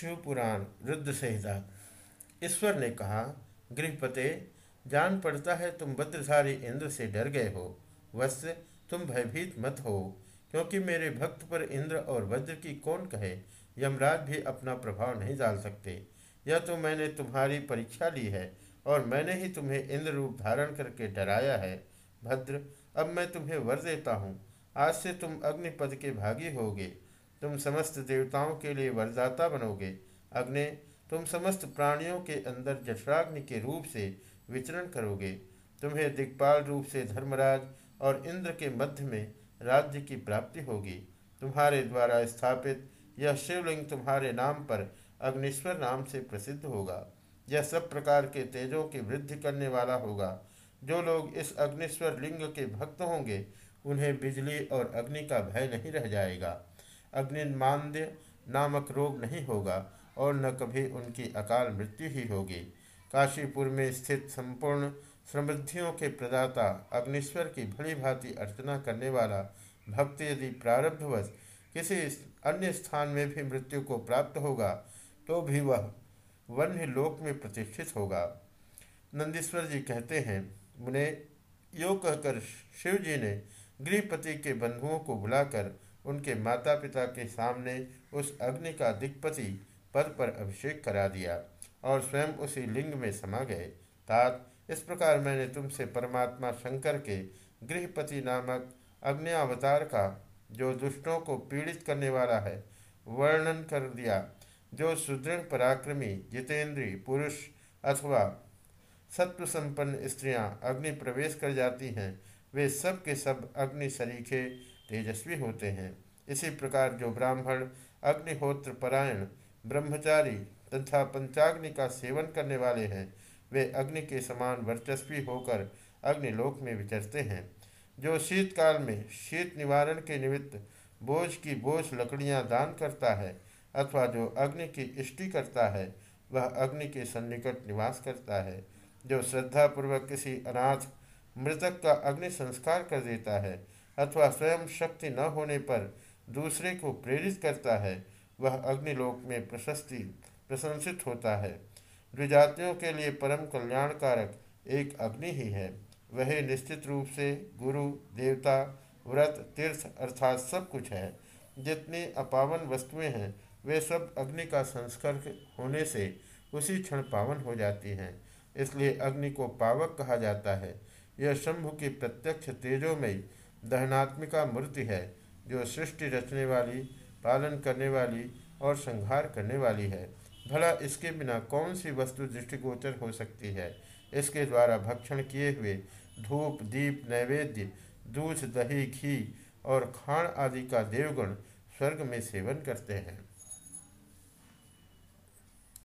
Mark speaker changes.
Speaker 1: शिवपुराण रुद्र संहिता। ईश्वर ने कहा, गृहपते, जान पड़ता है तुम बद्रधारी इंद्र से डर गए हो। वत्स, तुम भयभीत मत हो, क्योंकि मेरे भक्त पर इंद्र और वज्र की कौन कहे? यमराज भी अपना प्रभाव नहीं डाल सकते। यह तो मैंने तुम्हारी परीक्षा ली है, और मैंने ही तुम्हें इंद्र रूप धारण करके डराया है। भद्र, अब मैं तुम्हें वर देता हूँ। आज से तुम अग्निपद के भागी होगे। तुम समस्त देवताओं के लिए वरदाता बनोगे। अग्नि तुम समस्त प्राणियों के अंदर जठराग्नि के रूप से विचरण करोगे। तुम्हें दिक्पाल रूप से धर्मराज और इंद्र के मध्य में राज्य की प्राप्ति होगी। तुम्हारे द्वारा स्थापित यह शिवलिंग तुम्हारे नाम पर अग्निश्वर नाम से प्रसिद्ध होगा। यह सब प्रकार के तेजों की वृद्धि करने वाला होगा। जो लोग इस अग्निश्वर लिंग के भक्त होंगे, उन्हें बिजली और अग्नि का भय नहीं रह जाएगा। अग्निमांद्य नामक रोग नहीं होगा और न कभी उनकी अकाल मृत्यु ही होगी। काशीपुर में स्थित संपूर्ण समृद्धियों के प्रदाता अग्निश्वर की भली भांति अर्चना करने वाला भक्त यदि प्रारब्धवश किसी अन्य स्थान में भी मृत्यु को प्राप्त होगा तो भी वह वन्य लोक में प्रतिष्ठित होगा। नंदीश्वर जी कहते हैं, मुने यो कहकर शिव जी ने गृहपति के बंधुओं को बुलाकर उनके माता पिता के सामने उस अग्नि का दिक्पति पद पर अभिषेक करा दिया और स्वयं उसी लिंग में समा गए। तात, इस प्रकार मैंने तुमसे परमात्मा शंकर के गृहपति नामक अग्नि अवतार का, जो दुष्टों को पीड़ित करने वाला है, वर्णन कर दिया, जो सुदृढ़, पराक्रमी, जितेंद्रीय, पुरुष अथवा सत्व संपन्न स्त्रियाँ अग्नि प्रवेश कर जाती हैं, वे सब के सब अग्नि सरीखे तेजस्वी होते हैं। इसी प्रकार जो ब्राह्मण, अग्निहोत्र, परायण, ब्रह्मचारी तथा पंचाग्नि का सेवन करने वाले हैं, वे अग्नि के समान वर्चस्वी होकर अग्निलोक में विचरते हैं। जो शीतकाल में शीत निवारण के निमित्त बोझ की बोझ लकड़ियाँ दान करता है अथवा जो अग्नि की इष्टि करता है, वह अग्नि के सन्निकट निवास करता है। जो श्रद्धापूर्वक किसी अनाथ मृतक का अग्नि संस्कार कर देता है अथवा स्वयं शक्ति न होने पर दूसरे को प्रेरित करता है, वह अग्निलोक में प्रशस्ति प्रशंसित होता है। द्विजातियों के लिए परम कल्याणकारक एक अग्नि ही है। वह निश्चित रूप से गुरु, देवता, व्रत, तीर्थ अर्थात सब कुछ है। जितनी अपावन वस्तुएँ हैं, वे सब अग्नि का संस्कार होने से उसी क्षण पावन हो जाती हैं। इसलिए अग्नि को पावक कहा जाता है। यह शंभु की प्रत्यक्ष तेजोमयी दहनात्मिका मूर्ति है, जो सृष्टि रचने वाली, पालन करने वाली और संहार करने वाली है। भला इसके बिना कौन सी वस्तु दृष्टिगोचर हो सकती है? इसके द्वारा भक्षण किए हुए धूप, दीप, नैवेद्य, दूध, दही, घी और खाण आदि का देवगण स्वर्ग में सेवन करते हैं।